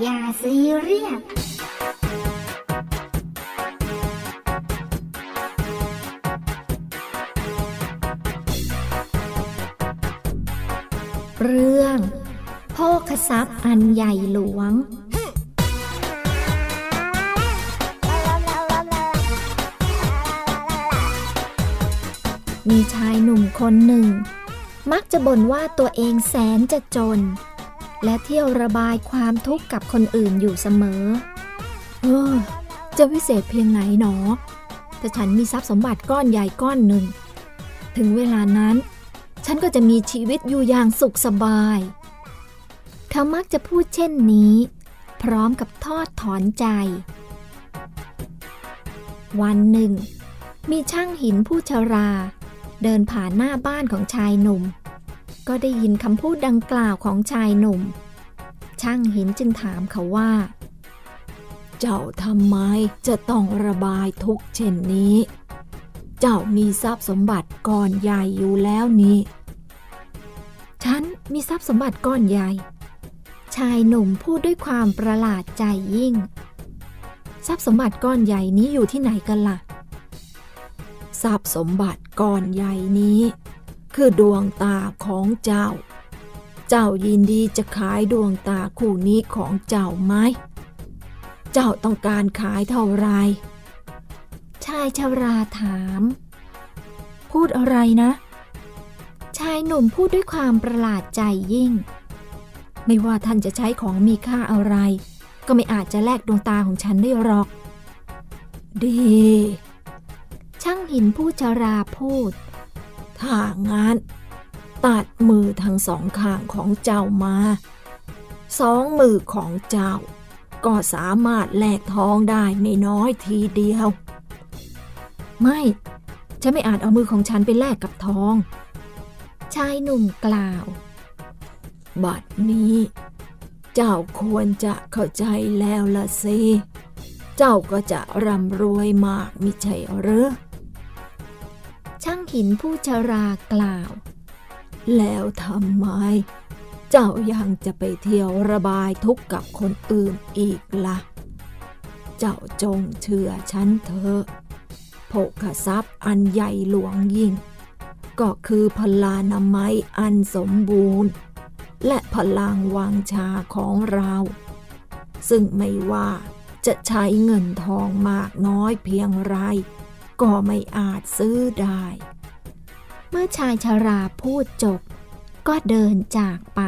อย่าซีเรียสเรื่องโภคทรัพย์อันใหญ่หลวง มีชายหนุ่มคนหนึ่ง มักจะบ่นว่าตัวเองแสนจะจน และเที่ยวระบายความทุกข์กับคนอื่นอยู่เสมอ เออ จะวิเศษเพียงไหนหนอ แต่ฉันมีทรัพย์สมบัติก้อนใหญ่ก้อนหนึ่ง ถึงเวลานั้น ฉันก็จะมีชีวิตอยู่อย่างสุขสบายเขามักจะพูดเช่นนี้ พร้อมกับทอดถอนใจ วันหนึ่ง มีช่างหินผู้ชรา เดินผ่านหน้าบ้านของชายหนุ่ม ก็ได้ยินคำพูดดังกล่าวของชายหนุ่ม ช่างหินจึงถามเขาว่า เจ้าทำไมจะต้องระบายทุกเช่นนี้ เจ้ามีทรัพย์สมบัติก้อนใหญ่อยู่แล้วนี่ฉันมีทรัพย์สมบัติก้อนใหญ่ ชายหนุ่มพูดด้วยความประหลาดใจยิ่ง ทรัพย์สมบัติก้อนใหญ่นี้อยู่ที่ไหนกันล่ะ ทรัพย์สมบัติก้อนใหญ่นี้ คือดวงตาของเจ้า เจ้ายินดีจะขายดวงตาคู่นี้ของเจ้าไหม เจ้าต้องการขายเท่าไหรชายชราถาม พูดอะไรนะ ชายหนุ่มพูดด้วยความประหลาดใจยิ่ง ไม่ว่าท่านจะใช้ของมีค่าอะไร ก็ไม่อาจจะแลกดวงตาของฉันได้หรอก ดี ช่างหินผู้ชราพูด ถ้างั้นตัดมือทั้งสองข้างของเจ้ามา สองมือของเจ้า ก็สามารถแลกทองได้ไม่น้อยทีเดียว ไม่ ฉันไม่อาจเอามือของฉันไปแลกกับทอง ชายหนุ่มกล่าว บัดนี้ เจ้าควรจะเข้าใจแล้วละสิ เจ้าก็จะร่ำรวยมากมิใช่หรือ หินผู้ชรากล่าว แล้วทำไม เจ้ายังจะไปเที่ยวระบายทุกข์กับคนอื่นอีกละ่ะ เจ้าจงเชื่อฉันเถอะโภคทรัพย์อันใหญ่หลวงยิ่ง ก็คือพลานามัยอันสมบูรณ์ และพลังวังชาของเรา ซึ่งไม่ว่าจะใช้เงินทองมากน้อยเพียงไร ก็ไม่อาจซื้อได้ เมื่อชายชราพูดจบ ก็เดินจากไป